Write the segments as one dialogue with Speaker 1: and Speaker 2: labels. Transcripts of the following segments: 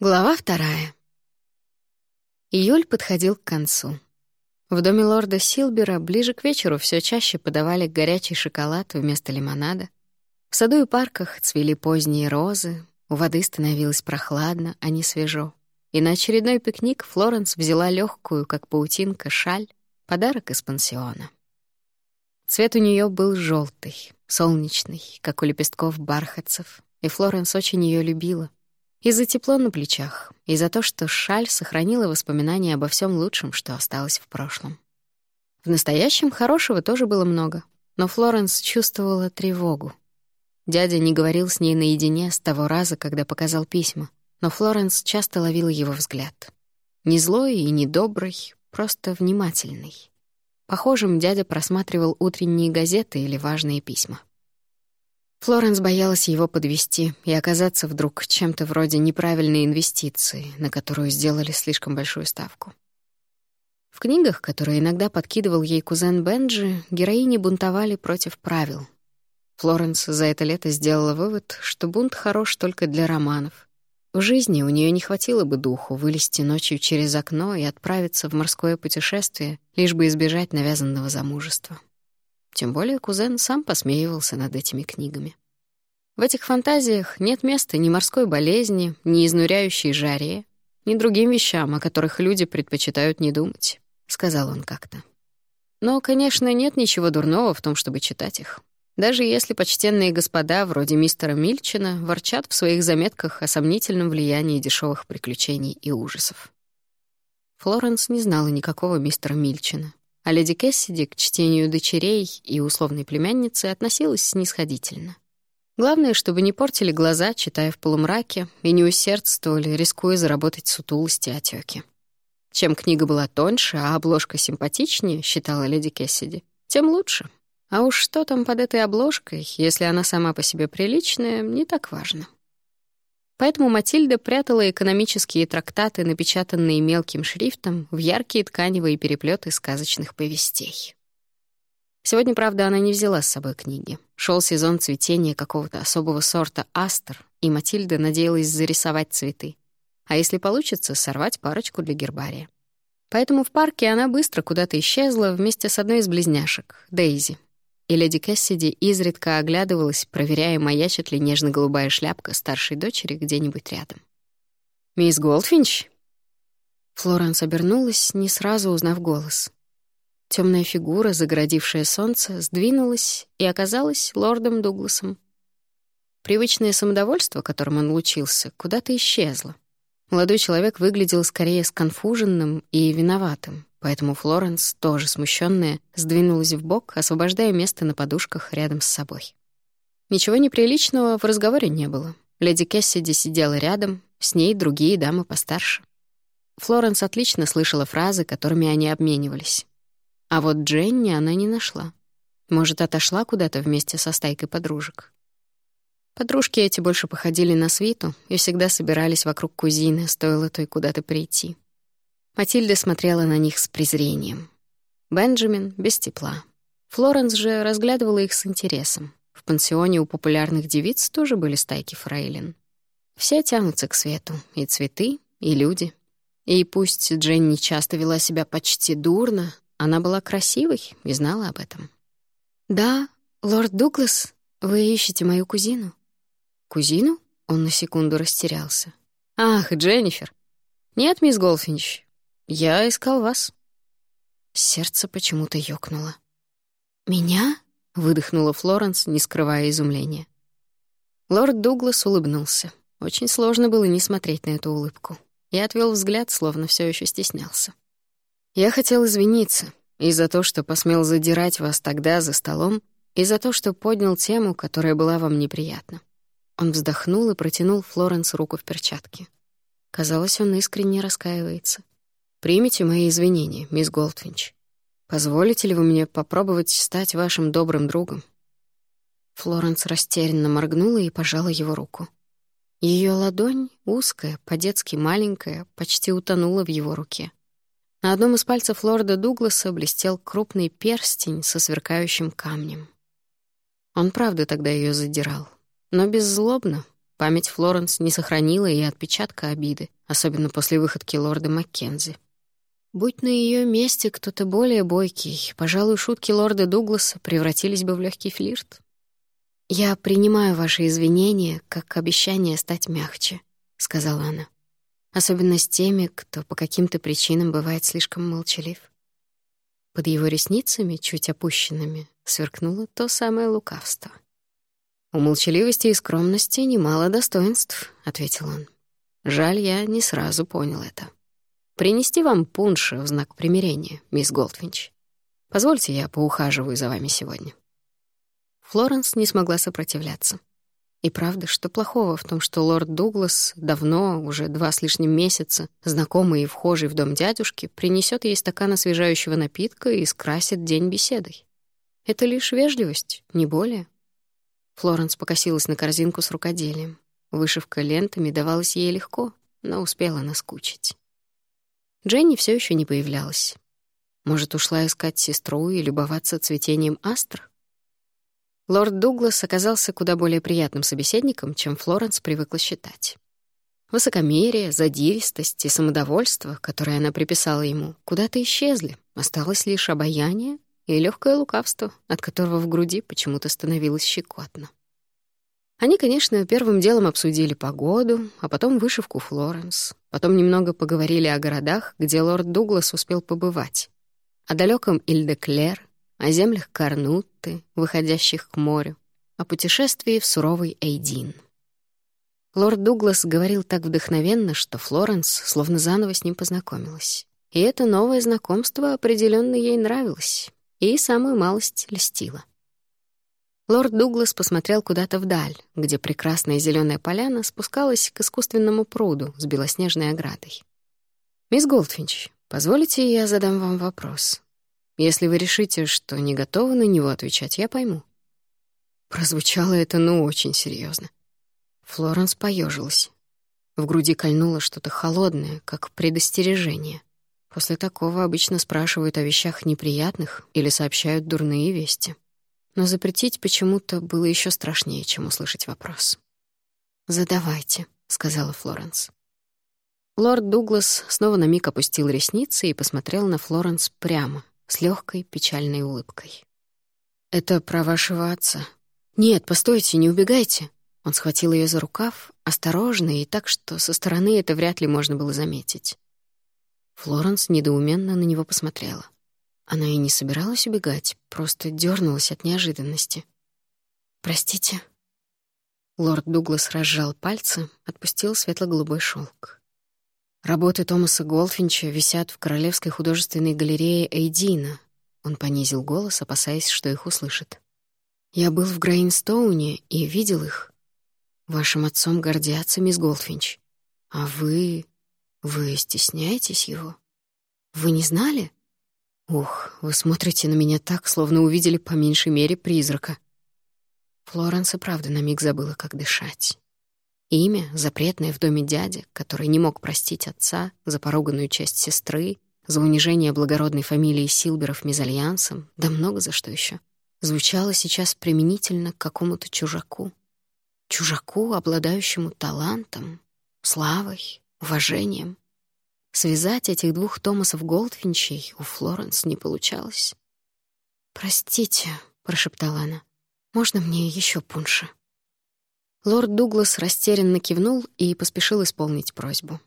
Speaker 1: Глава вторая. Июль подходил к концу. В доме лорда Силбера ближе к вечеру все чаще подавали горячий шоколад вместо лимонада. В саду и парках цвели поздние розы, у воды становилось прохладно, а не свежо. И на очередной пикник Флоренс взяла легкую, как паутинка, шаль, подарок из пансиона. Цвет у нее был желтый, солнечный, как у лепестков бархатцев, и Флоренс очень ее любила. И за тепло на плечах, и за то, что шаль сохранила воспоминания обо всем лучшем, что осталось в прошлом. В настоящем хорошего тоже было много, но Флоренс чувствовала тревогу. Дядя не говорил с ней наедине с того раза, когда показал письма, но Флоренс часто ловила его взгляд. Не злой и не добрый, просто внимательный. Похожим дядя просматривал утренние газеты или важные письма. Флоренс боялась его подвести и оказаться вдруг чем-то вроде неправильной инвестиции, на которую сделали слишком большую ставку. В книгах, которые иногда подкидывал ей кузен Бенджи, героини бунтовали против правил. Флоренс за это лето сделала вывод, что бунт хорош только для романов. В жизни у нее не хватило бы духу вылезти ночью через окно и отправиться в морское путешествие, лишь бы избежать навязанного замужества. Тем более кузен сам посмеивался над этими книгами. В этих фантазиях нет места ни морской болезни, ни изнуряющей жаре, ни другим вещам, о которых люди предпочитают не думать, — сказал он как-то. Но, конечно, нет ничего дурного в том, чтобы читать их. Даже если почтенные господа, вроде мистера Мильчина, ворчат в своих заметках о сомнительном влиянии дешевых приключений и ужасов. Флоренс не знала никакого мистера Мильчина а леди Кэссиди к чтению дочерей и условной племянницы относилась снисходительно. Главное, чтобы не портили глаза, читая в полумраке, и не усердствовали, рискуя заработать сутулости отеки. Чем книга была тоньше, а обложка симпатичнее, считала леди Кэссиди, тем лучше. А уж что там под этой обложкой, если она сама по себе приличная, не так важно. Поэтому Матильда прятала экономические трактаты, напечатанные мелким шрифтом, в яркие тканевые переплеты сказочных повестей. Сегодня, правда, она не взяла с собой книги. Шел сезон цветения какого-то особого сорта астр, и Матильда надеялась зарисовать цветы. А если получится, сорвать парочку для гербария. Поэтому в парке она быстро куда-то исчезла вместе с одной из близняшек, Дейзи, и леди Кэссиди изредка оглядывалась, проверяя, маячит ли нежно-голубая шляпка старшей дочери где-нибудь рядом. «Мисс Голдфинч?» Флоренс обернулась, не сразу узнав голос. Темная фигура, загородившая солнце, сдвинулась и оказалась лордом Дугласом. Привычное самодовольство, которым он лучился, куда-то исчезло. Молодой человек выглядел скорее сконфуженным и виноватым. Поэтому Флоренс, тоже смущенная, сдвинулась в бок, освобождая место на подушках рядом с собой. Ничего неприличного в разговоре не было. Леди Кэссиди сидела рядом, с ней другие дамы постарше. Флоренс отлично слышала фразы, которыми они обменивались. А вот Дженни она не нашла. Может, отошла куда-то вместе со стайкой подружек. Подружки эти больше походили на свиту и всегда собирались вокруг кузины, стоило той куда-то прийти. Матильда смотрела на них с презрением. Бенджамин — без тепла. Флоренс же разглядывала их с интересом. В пансионе у популярных девиц тоже были стайки фрейлин. Все тянутся к свету, и цветы, и люди. И пусть Дженни часто вела себя почти дурно, она была красивой и знала об этом. «Да, лорд Дуглас, вы ищете мою кузину?» «Кузину?» — он на секунду растерялся. «Ах, Дженнифер!» «Нет, мисс Голфинч, «Я искал вас». Сердце почему-то ёкнуло. «Меня?» — выдохнула Флоренс, не скрывая изумления. Лорд Дуглас улыбнулся. Очень сложно было не смотреть на эту улыбку. И отвел взгляд, словно все еще стеснялся. «Я хотел извиниться и за то, что посмел задирать вас тогда за столом, и за то, что поднял тему, которая была вам неприятна». Он вздохнул и протянул Флоренс руку в перчатке. Казалось, он искренне раскаивается. Примите мои извинения, мисс Голдфинч. Позволите ли вы мне попробовать стать вашим добрым другом?» Флоренс растерянно моргнула и пожала его руку. Ее ладонь, узкая, по-детски маленькая, почти утонула в его руке. На одном из пальцев лорда Дугласа блестел крупный перстень со сверкающим камнем. Он правда тогда ее задирал, но беззлобно, Память Флоренс не сохранила и отпечатка обиды, особенно после выходки лорда Маккензи. Будь на ее месте кто-то более бойкий, пожалуй, шутки лорда Дугласа превратились бы в легкий флирт. «Я принимаю ваши извинения как обещание стать мягче», — сказала она. «Особенно с теми, кто по каким-то причинам бывает слишком молчалив». Под его ресницами, чуть опущенными, сверкнуло то самое лукавство. «У молчаливости и скромности немало достоинств», — ответил он. «Жаль, я не сразу понял это. Принести вам пунш в знак примирения, мисс Голдвинч. Позвольте, я поухаживаю за вами сегодня». Флоренс не смогла сопротивляться. И правда, что плохого в том, что лорд Дуглас давно, уже два с лишним месяца, знакомый и вхожий в дом дядюшки, принесет ей стакан освежающего напитка и скрасит день беседой? Это лишь вежливость, не более. Флоренс покосилась на корзинку с рукоделием. Вышивка лентами давалась ей легко, но успела наскучить. Дженни все еще не появлялась. Может, ушла искать сестру и любоваться цветением астр? Лорд Дуглас оказался куда более приятным собеседником, чем Флоренс привыкла считать. Высокомерие, задиристость и самодовольство, которые она приписала ему, куда-то исчезли. Осталось лишь обаяние и легкое лукавство, от которого в груди почему-то становилось щекотно. Они, конечно, первым делом обсудили погоду, а потом вышивку Флоренс. Потом немного поговорили о городах, где лорд Дуглас успел побывать. О далеком Ильдеклер, о землях Карнутты, выходящих к морю, о путешествии в суровый Эйдин. Лорд Дуглас говорил так вдохновенно, что Флоренс словно заново с ним познакомилась. И это новое знакомство определенно ей нравилось и самую малость льстило. Лорд Дуглас посмотрел куда-то вдаль, где прекрасная зеленая поляна спускалась к искусственному пруду с белоснежной оградой. «Мисс Голдфинч, позволите я задам вам вопрос?» Если вы решите, что не готовы на него отвечать, я пойму». Прозвучало это, ну, очень серьезно. Флоренс поежилась. В груди кольнуло что-то холодное, как предостережение. После такого обычно спрашивают о вещах неприятных или сообщают дурные вести. Но запретить почему-то было еще страшнее, чем услышать вопрос. «Задавайте», — сказала Флоренс. Лорд Дуглас снова на миг опустил ресницы и посмотрел на Флоренс прямо, с легкой печальной улыбкой. «Это про вашего отца». «Нет, постойте, не убегайте». Он схватил ее за рукав, осторожно и так, что со стороны это вряд ли можно было заметить. Флоренс недоуменно на него посмотрела. Она и не собиралась убегать, просто дернулась от неожиданности. «Простите». Лорд Дуглас разжал пальцы, отпустил светло-голубой шелк. Работы Томаса Голфинча висят в Королевской художественной галерее Эйдина. Он понизил голос, опасаясь, что их услышит. Я был в Грейнстоуне и видел их. Вашим отцом гордятся, мисс Голфинч. А вы... вы стесняетесь его? Вы не знали? Ух, вы смотрите на меня так, словно увидели по меньшей мере призрака. Флоренс и правда на миг забыла, как дышать. Имя, запретное в доме дяди, который не мог простить отца за поруганную часть сестры, за унижение благородной фамилии Силберов мезальянсом, да много за что еще, звучало сейчас применительно к какому-то чужаку. Чужаку, обладающему талантом, славой, уважением. Связать этих двух Томасов Голдфинчей у Флоренс не получалось. «Простите», — прошептала она, — «можно мне еще пунша?» Лорд Дуглас растерянно кивнул и поспешил исполнить просьбу.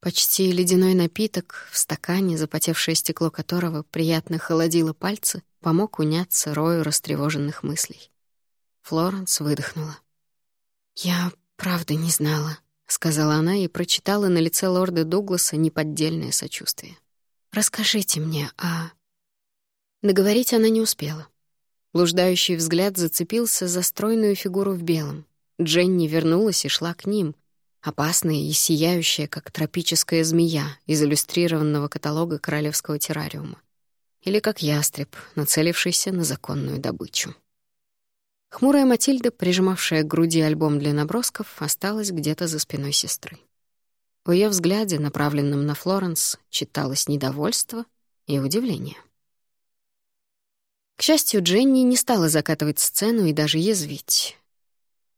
Speaker 1: Почти ледяной напиток, в стакане, запотевшее стекло которого приятно холодило пальцы, помог уняться рою растревоженных мыслей. Флоренс выдохнула. «Я правда не знала», — сказала она и прочитала на лице лорда Дугласа неподдельное сочувствие. «Расскажите мне, а...» Договорить она не успела. Блуждающий взгляд зацепился за стройную фигуру в белом, Дженни вернулась и шла к ним, опасная и сияющая, как тропическая змея из иллюстрированного каталога королевского террариума. Или как ястреб, нацелившийся на законную добычу. Хмурая Матильда, прижимавшая к груди альбом для набросков, осталась где-то за спиной сестры. В ее взгляде, направленном на Флоренс, читалось недовольство и удивление. К счастью, Дженни не стала закатывать сцену и даже язвить.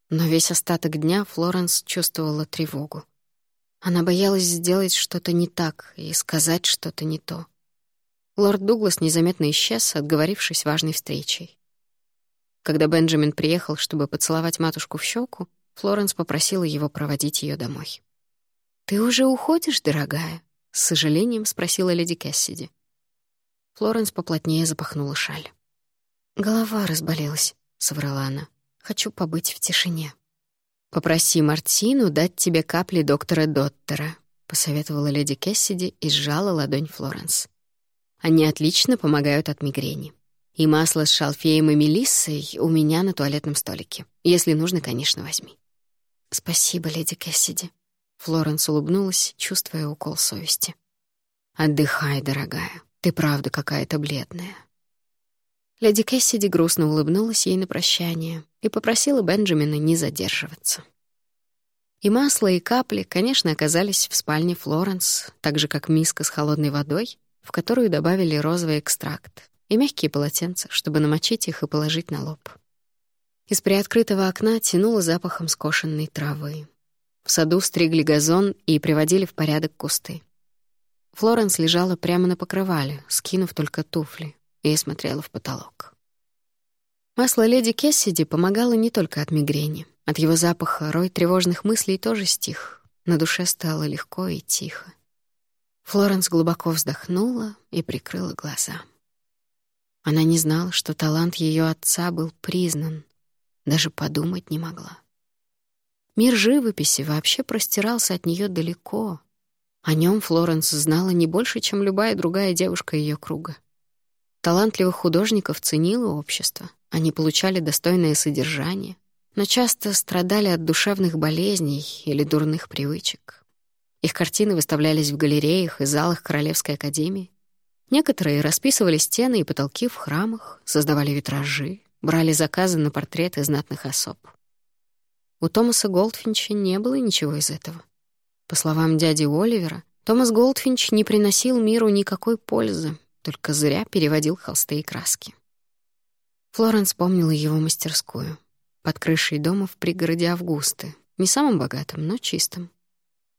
Speaker 1: Но весь остаток дня Флоренс чувствовала тревогу. Она боялась сделать что-то не так и сказать что-то не то. Лорд Дуглас незаметно исчез, отговорившись важной встречей. Когда Бенджамин приехал, чтобы поцеловать матушку в щеку, Флоренс попросила его проводить ее домой. «Ты уже уходишь, дорогая?» — с сожалением спросила леди Кэссиди. Флоренс поплотнее запахнула шаль. «Голова разболелась», — соврала она. «Хочу побыть в тишине». «Попроси Мартину дать тебе капли доктора Доттера», — посоветовала леди Кэссиди и сжала ладонь Флоренс. «Они отлично помогают от мигрени. И масло с шалфеем и мелиссой у меня на туалетном столике. Если нужно, конечно, возьми». «Спасибо, леди Кэссиди». Флоренс улыбнулась, чувствуя укол совести. «Отдыхай, дорогая. Ты правда какая-то бледная». Леди Кэссиди грустно улыбнулась ей на прощание и попросила Бенджамина не задерживаться. И масло, и капли, конечно, оказались в спальне Флоренс, так же, как миска с холодной водой, в которую добавили розовый экстракт, и мягкие полотенца, чтобы намочить их и положить на лоб. Из приоткрытого окна тянуло запахом скошенной травы. В саду стригли газон и приводили в порядок кусты. Флоренс лежала прямо на покрывале, скинув только туфли, и смотрела в потолок. Масло леди Кессиди помогало не только от мигрени. От его запаха рой тревожных мыслей тоже стих. На душе стало легко и тихо. Флоренс глубоко вздохнула и прикрыла глаза. Она не знала, что талант ее отца был признан, даже подумать не могла. Мир живописи вообще простирался от нее далеко. О нем Флоренс знала не больше, чем любая другая девушка ее круга. Талантливых художников ценило общество, они получали достойное содержание, но часто страдали от душевных болезней или дурных привычек. Их картины выставлялись в галереях и залах Королевской академии. Некоторые расписывали стены и потолки в храмах, создавали витражи, брали заказы на портреты знатных особ. У Томаса Голдфинча не было ничего из этого. По словам дяди Оливера, Томас Голдфинч не приносил миру никакой пользы, только зря переводил холсты и краски. Флоренс помнила его мастерскую. Под крышей дома в пригороде Августы, не самым богатым, но чистым.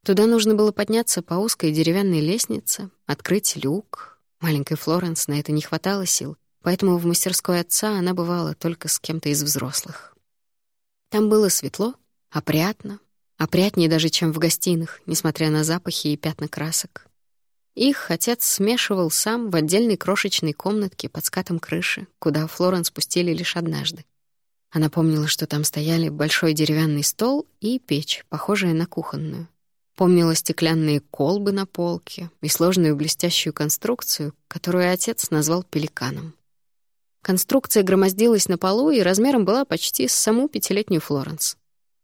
Speaker 1: Туда нужно было подняться по узкой деревянной лестнице, открыть люк. Маленькой Флоренс на это не хватало сил, поэтому в мастерской отца она бывала только с кем-то из взрослых. Там было светло, опрятно, опрятнее даже, чем в гостиных, несмотря на запахи и пятна красок. Их отец смешивал сам в отдельной крошечной комнатке под скатом крыши, куда Флоренс спустили лишь однажды. Она помнила, что там стояли большой деревянный стол и печь, похожая на кухонную. Помнила стеклянные колбы на полке и сложную блестящую конструкцию, которую отец назвал пеликаном. Конструкция громоздилась на полу и размером была почти с саму пятилетнюю Флоренс.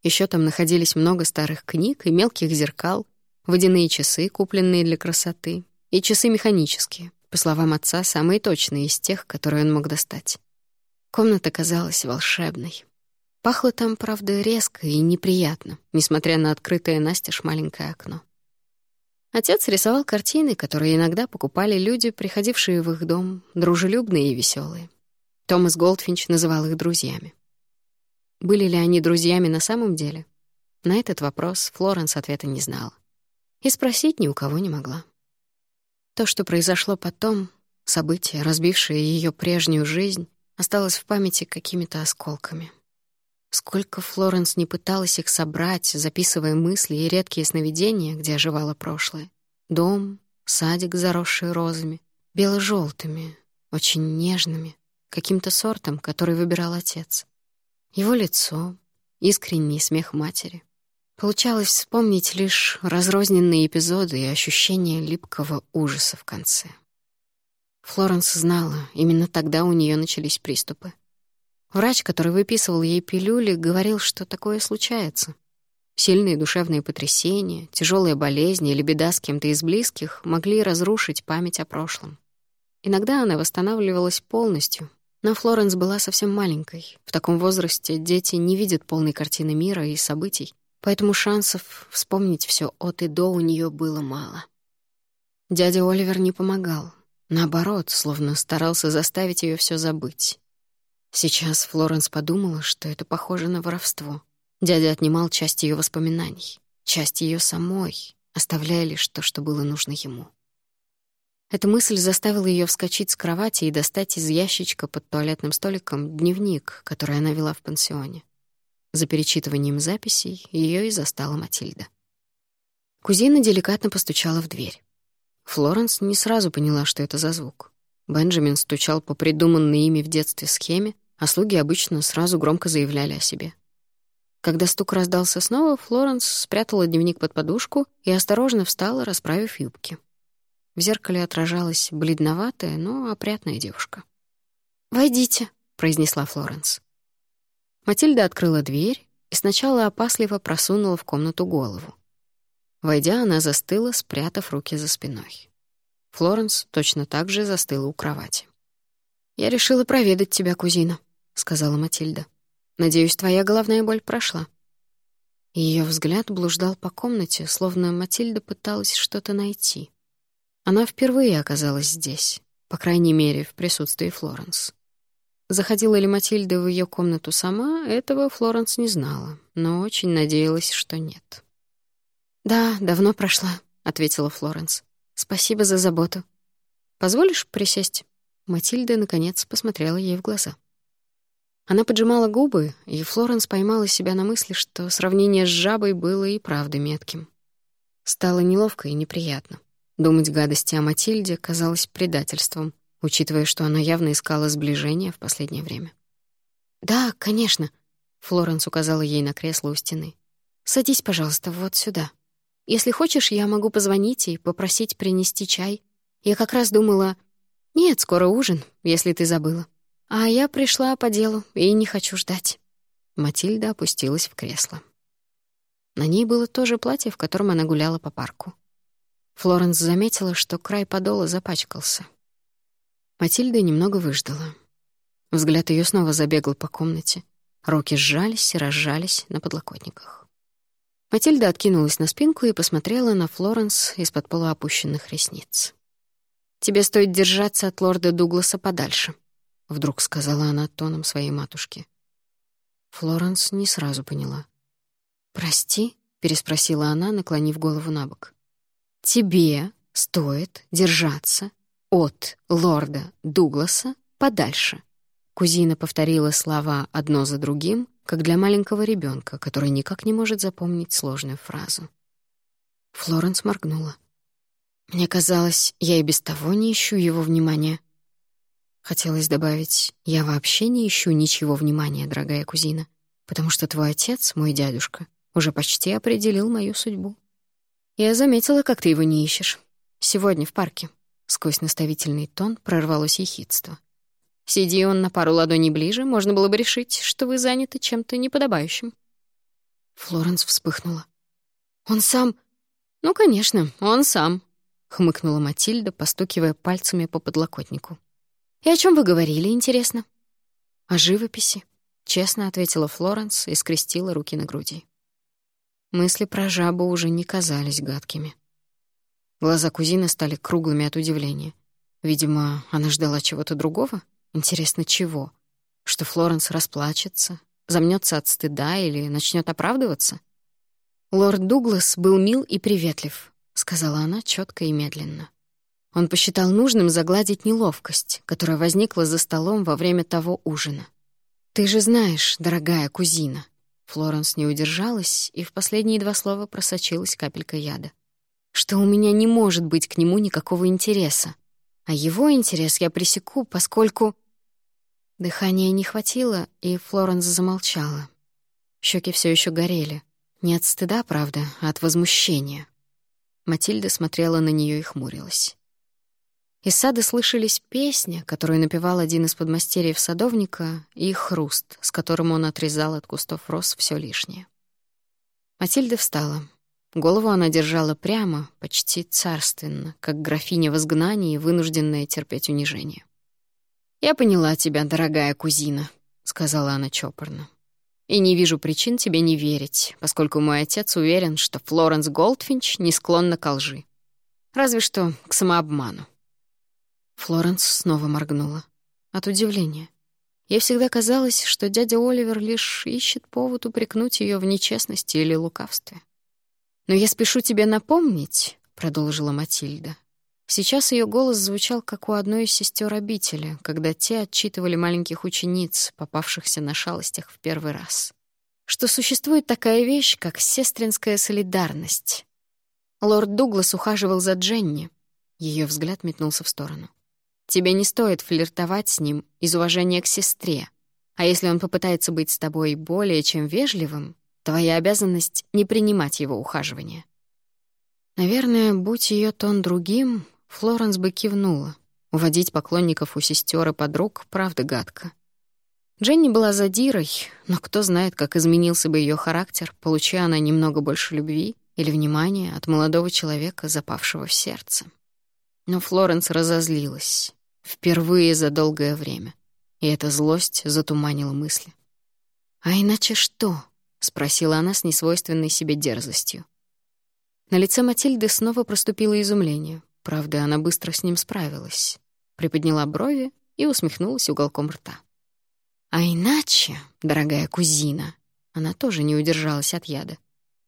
Speaker 1: Еще там находились много старых книг и мелких зеркал, водяные часы, купленные для красоты, и часы механические, по словам отца, самые точные из тех, которые он мог достать. Комната казалась волшебной. Пахло там, правда, резко и неприятно, несмотря на открытое настежь маленькое окно. Отец рисовал картины, которые иногда покупали люди, приходившие в их дом, дружелюбные и веселые. Томас Голдфинч называл их друзьями. Были ли они друзьями на самом деле? На этот вопрос Флоренс ответа не знала. И спросить ни у кого не могла. То, что произошло потом, событие, разбившее ее прежнюю жизнь, осталось в памяти какими-то осколками. Сколько Флоренс не пыталась их собрать, записывая мысли и редкие сновидения, где оживало прошлое. Дом, садик, заросший розами, бело желтыми очень нежными, каким-то сортом, который выбирал отец. Его лицо, искренний смех матери. Получалось вспомнить лишь разрозненные эпизоды и ощущение липкого ужаса в конце. Флоренс знала, именно тогда у нее начались приступы. Врач, который выписывал ей пилюли, говорил, что такое случается. Сильные душевные потрясения, тяжелые болезни или беда с кем-то из близких могли разрушить память о прошлом. Иногда она восстанавливалась полностью, но Флоренс была совсем маленькой. В таком возрасте дети не видят полной картины мира и событий, поэтому шансов вспомнить все от и до у нее было мало. Дядя Оливер не помогал. Наоборот, словно старался заставить ее все забыть. Сейчас Флоренс подумала, что это похоже на воровство. Дядя отнимал часть ее воспоминаний, часть ее самой, оставляя лишь то, что было нужно ему. Эта мысль заставила ее вскочить с кровати и достать из ящичка под туалетным столиком дневник, который она вела в пансионе. За перечитыванием записей ее и застала Матильда. Кузина деликатно постучала в дверь. Флоренс не сразу поняла, что это за звук. Бенджамин стучал по придуманной ими в детстве схеме, а слуги обычно сразу громко заявляли о себе. Когда стук раздался снова, Флоренс спрятала дневник под подушку и осторожно встала, расправив юбки. В зеркале отражалась бледноватая, но опрятная девушка. «Войдите», — произнесла Флоренс. Матильда открыла дверь и сначала опасливо просунула в комнату голову. Войдя, она застыла, спрятав руки за спиной. Флоренс точно так же застыла у кровати. «Я решила проведать тебя, кузина», — сказала Матильда. «Надеюсь, твоя головная боль прошла». Ее взгляд блуждал по комнате, словно Матильда пыталась что-то найти. Она впервые оказалась здесь, по крайней мере, в присутствии Флоренс. Заходила ли Матильда в ее комнату сама, этого Флоренс не знала, но очень надеялась, что нет. «Да, давно прошла», — ответила Флоренс. «Спасибо за заботу. Позволишь присесть?» Матильда, наконец, посмотрела ей в глаза. Она поджимала губы, и Флоренс поймала себя на мысли, что сравнение с жабой было и правда метким. Стало неловко и неприятно. Думать гадости о Матильде казалось предательством, учитывая, что она явно искала сближения в последнее время. «Да, конечно», — Флоренс указала ей на кресло у стены. «Садись, пожалуйста, вот сюда. Если хочешь, я могу позвонить и попросить принести чай. Я как раз думала... Нет, скоро ужин, если ты забыла. А я пришла по делу и не хочу ждать». Матильда опустилась в кресло. На ней было то же платье, в котором она гуляла по парку. Флоренс заметила, что край подола запачкался. Матильда немного выждала. Взгляд ее снова забегал по комнате. Руки сжались и разжались на подлокотниках. Матильда откинулась на спинку и посмотрела на Флоренс из-под полуопущенных ресниц. «Тебе стоит держаться от лорда Дугласа подальше», — вдруг сказала она тоном своей матушки. Флоренс не сразу поняла. «Прости?» — переспросила она, наклонив голову на бок. Тебе стоит держаться от лорда Дугласа подальше. Кузина повторила слова одно за другим, как для маленького ребенка, который никак не может запомнить сложную фразу. Флоренс моргнула. Мне казалось, я и без того не ищу его внимания. Хотелось добавить, я вообще не ищу ничего внимания, дорогая кузина, потому что твой отец, мой дядюшка, уже почти определил мою судьбу. «Я заметила, как ты его не ищешь. Сегодня в парке». Сквозь наставительный тон прорвалось ехидство. «Сиди он на пару ладоней ближе, можно было бы решить, что вы заняты чем-то неподобающим». Флоренс вспыхнула. «Он сам...» «Ну, конечно, он сам», — хмыкнула Матильда, постукивая пальцами по подлокотнику. «И о чем вы говорили, интересно?» «О живописи», — честно ответила Флоренс и скрестила руки на груди. Мысли про жабу уже не казались гадкими. Глаза кузины стали круглыми от удивления. Видимо, она ждала чего-то другого? Интересно, чего? Что Флоренс расплачется, замнется от стыда или начнет оправдываться? «Лорд Дуглас был мил и приветлив», — сказала она четко и медленно. Он посчитал нужным загладить неловкость, которая возникла за столом во время того ужина. «Ты же знаешь, дорогая кузина, Флоренс не удержалась, и в последние два слова просочилась капелька яда. Что у меня не может быть к нему никакого интереса. А его интерес я пресеку, поскольку... Дыхания не хватило, и Флоренс замолчала. Щеки все еще горели. Не от стыда, правда, а от возмущения. Матильда смотрела на нее и хмурилась. Из сада слышались песни, которую напевал один из подмастерьев садовника, и хруст, с которым он отрезал от кустов роз все лишнее. Матильда встала. Голову она держала прямо, почти царственно, как графиня в изгнании, вынужденная терпеть унижение. «Я поняла тебя, дорогая кузина», — сказала она чопорно. «И не вижу причин тебе не верить, поскольку мой отец уверен, что Флоренс Голдфинч не склонна к лжи. Разве что к самообману. Флоренс снова моргнула. От удивления. Ей всегда казалось, что дядя Оливер лишь ищет повод упрекнуть ее в нечестности или лукавстве. «Но я спешу тебе напомнить», — продолжила Матильда. Сейчас ее голос звучал, как у одной из сестер обители, когда те отчитывали маленьких учениц, попавшихся на шалостях в первый раз. Что существует такая вещь, как сестринская солидарность. Лорд Дуглас ухаживал за Дженни. Ее взгляд метнулся в сторону. Тебе не стоит флиртовать с ним из уважения к сестре. А если он попытается быть с тобой более чем вежливым, твоя обязанность — не принимать его ухаживание. Наверное, будь ее тон другим, Флоренс бы кивнула. Уводить поклонников у сестер и подруг — правда гадко. Дженни была задирой, но кто знает, как изменился бы ее характер, получая она немного больше любви или внимания от молодого человека, запавшего в сердце. Но Флоренс разозлилась. Впервые за долгое время. И эта злость затуманила мысли. «А иначе что?» — спросила она с несвойственной себе дерзостью. На лице Матильды снова проступило изумление. Правда, она быстро с ним справилась. Приподняла брови и усмехнулась уголком рта. «А иначе, дорогая кузина...» Она тоже не удержалась от яда.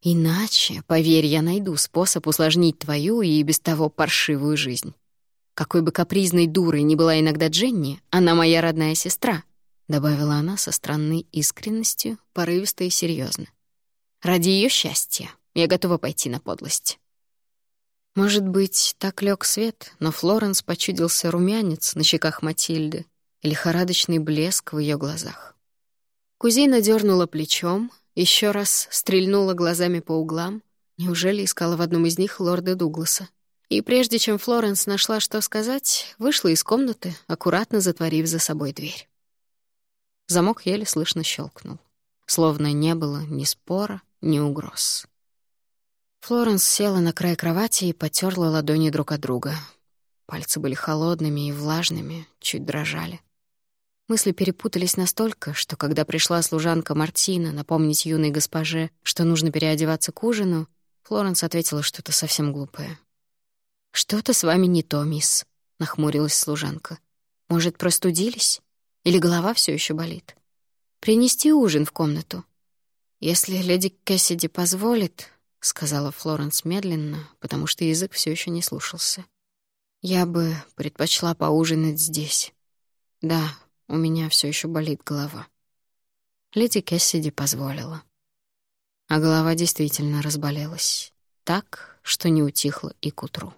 Speaker 1: «Иначе, поверь, я найду способ усложнить твою и без того паршивую жизнь. Какой бы капризной дурой ни была иногда Дженни, она моя родная сестра», — добавила она со странной искренностью, порывисто и серьезно. «Ради ее счастья я готова пойти на подлость». Может быть, так лег свет, но Флоренс почудился румянец на щеках Матильды и лихорадочный блеск в ее глазах. Кузина дернула плечом, еще раз стрельнула глазами по углам, неужели искала в одном из них лорда Дугласа. И прежде чем Флоренс нашла, что сказать, вышла из комнаты, аккуратно затворив за собой дверь. Замок еле слышно щелкнул, словно не было ни спора, ни угроз. Флоренс села на край кровати и потерла ладони друг от друга. Пальцы были холодными и влажными, чуть дрожали. Мысли перепутались настолько, что когда пришла служанка Мартина напомнить юной госпоже, что нужно переодеваться к ужину, Флоренс ответила что-то совсем глупое. «Что-то с вами не то, мисс», — нахмурилась служанка. «Может, простудились? Или голова все еще болит? Принести ужин в комнату?» «Если леди Кэссиди позволит», — сказала Флоренс медленно, потому что язык все еще не слушался. «Я бы предпочла поужинать здесь. Да, у меня все еще болит голова». Леди Кэссиди позволила. А голова действительно разболелась. Так, что не утихла и к утру.